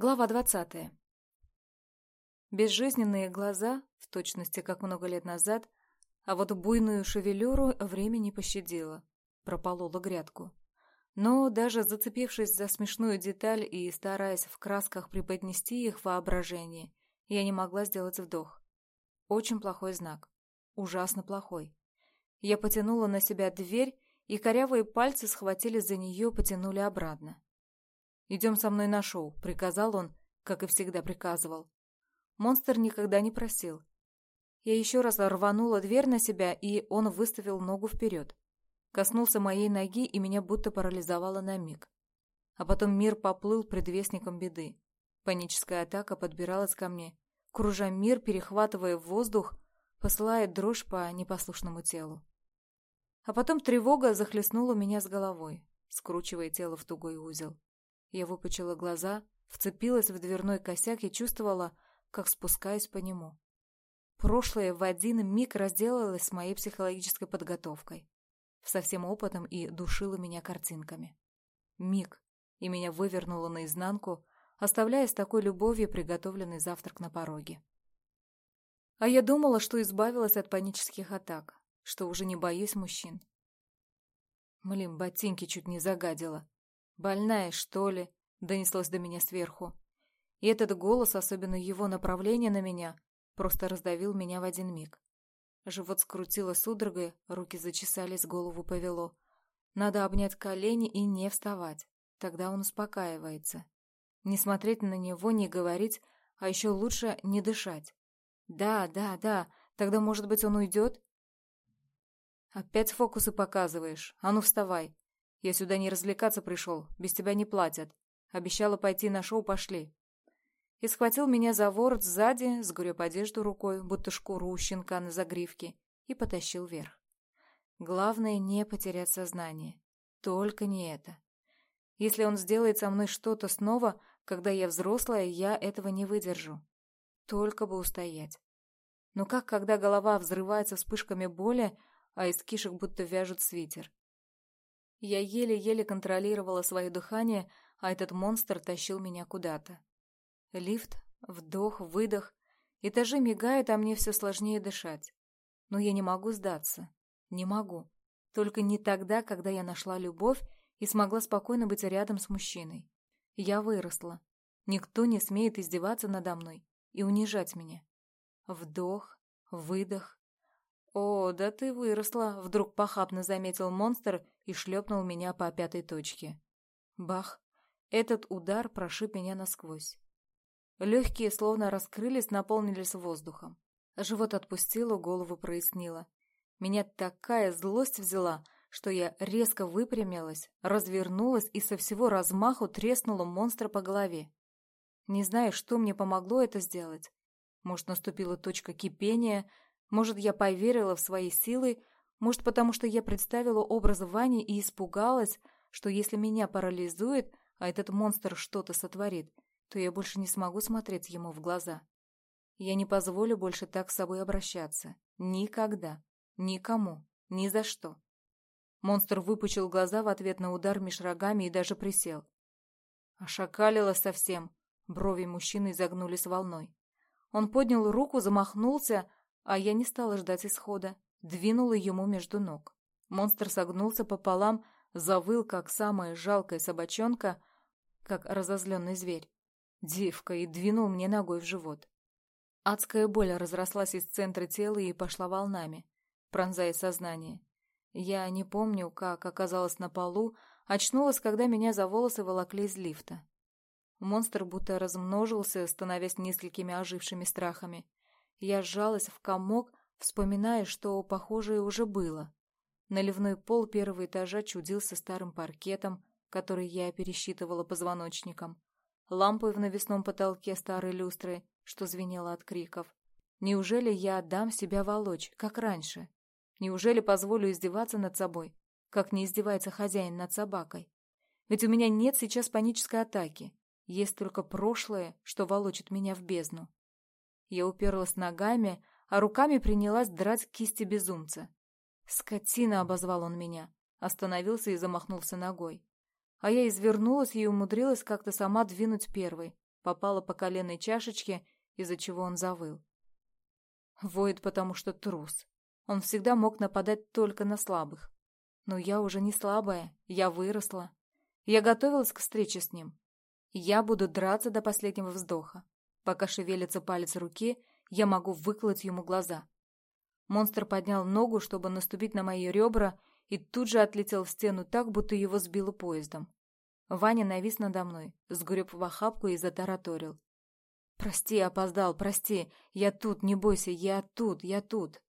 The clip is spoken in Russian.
Глава двадцатая. Безжизненные глаза, в точности, как много лет назад, а вот буйную шевелюру время не пощадило, прополола грядку. Но даже зацепившись за смешную деталь и стараясь в красках преподнести их воображение, я не могла сделать вдох. Очень плохой знак. Ужасно плохой. Я потянула на себя дверь, и корявые пальцы схватили за нее, потянули обратно. Идем со мной на шоу», — приказал он, как и всегда приказывал. Монстр никогда не просил. Я еще раз рванула дверь на себя, и он выставил ногу вперед. Коснулся моей ноги, и меня будто парализовало на миг. А потом мир поплыл предвестником беды. Паническая атака подбиралась ко мне, кружа мир, перехватывая воздух, посылая дрожь по непослушному телу. А потом тревога захлестнула меня с головой, скручивая тело в тугой узел. Я выпучила глаза, вцепилась в дверной косяк и чувствовала, как спускаюсь по нему. Прошлое в один миг разделалось с моей психологической подготовкой, со всем опытом и душило меня картинками. Миг, и меня вывернуло наизнанку, оставляя с такой любовью приготовленный завтрак на пороге. А я думала, что избавилась от панических атак, что уже не боюсь мужчин. Млин, ботинки чуть не загадила. «Больная, что ли?» — донеслось до меня сверху. И этот голос, особенно его направление на меня, просто раздавил меня в один миг. Живот скрутило судорогой, руки зачесались, голову повело. Надо обнять колени и не вставать. Тогда он успокаивается. Не смотреть на него, не говорить, а еще лучше не дышать. Да, да, да, тогда, может быть, он уйдет? Опять фокусы Я сюда не развлекаться пришел, без тебя не платят. Обещала пойти на шоу, пошли». И схватил меня за ворот сзади, сгреб одежду рукой, будто шкуру щенка на загривке, и потащил вверх. Главное — не потерять сознание. Только не это. Если он сделает со мной что-то снова, когда я взрослая, я этого не выдержу. Только бы устоять. Но как когда голова взрывается вспышками боли, а из кишек будто вяжут свитер? Я еле-еле контролировала свое дыхание, а этот монстр тащил меня куда-то. Лифт, вдох, выдох. Этажи мигают, а мне все сложнее дышать. Но я не могу сдаться. Не могу. Только не тогда, когда я нашла любовь и смогла спокойно быть рядом с мужчиной. Я выросла. Никто не смеет издеваться надо мной и унижать меня. Вдох, выдох, «О, да ты выросла!» — вдруг похабно заметил монстр и шлепнул меня по пятой точке. Бах! Этот удар прошиб меня насквозь. Легкие словно раскрылись, наполнились воздухом. Живот отпустило, голову прояснило. Меня такая злость взяла, что я резко выпрямилась, развернулась и со всего размаху треснула монстра по голове. Не знаю, что мне помогло это сделать. Может, наступила точка кипения, Может, я поверила в свои силы, может, потому что я представила образ Вани и испугалась, что если меня парализует, а этот монстр что-то сотворит, то я больше не смогу смотреть ему в глаза. Я не позволю больше так с собой обращаться. Никогда. Никому. Ни за что. Монстр выпучил глаза в ответ на удар меж рогами и даже присел. Ошакалило совсем. Брови мужчины изогнулись волной. Он поднял руку, замахнулся, а я не стала ждать исхода, двинула ему между ног. Монстр согнулся пополам, завыл, как самая жалкая собачонка, как разозленный зверь. Девка и двинул мне ногой в живот. Адская боль разрослась из центра тела и пошла волнами, пронзая сознание. Я не помню, как оказалась на полу, очнулась, когда меня за волосы волокли из лифта. Монстр будто размножился, становясь несколькими ожившими страхами. Я сжалась в комок, вспоминая, что похожее уже было. Наливной пол первого этажа чудился старым паркетом, который я пересчитывала позвоночником. Лампой в навесном потолке старой люстры, что звенело от криков. Неужели я отдам себя волочь, как раньше? Неужели позволю издеваться над собой, как не издевается хозяин над собакой? Ведь у меня нет сейчас панической атаки. Есть только прошлое, что волочит меня в бездну. Я уперлась ногами, а руками принялась драть кисти безумца. «Скотина!» — обозвал он меня. Остановился и замахнулся ногой. А я извернулась и умудрилась как-то сама двинуть первой. Попала по коленной чашечке, из-за чего он завыл. Воет, потому что трус. Он всегда мог нападать только на слабых. Но я уже не слабая, я выросла. Я готовилась к встрече с ним. Я буду драться до последнего вздоха. Пока шевелится палец руки, я могу выколоть ему глаза. Монстр поднял ногу, чтобы наступить на мои ребра, и тут же отлетел в стену так, будто его сбило поездом. Ваня навис надо мной, сгреб в охапку и затараторил. «Прости, опоздал, прости. Я тут, не бойся, я тут, я тут».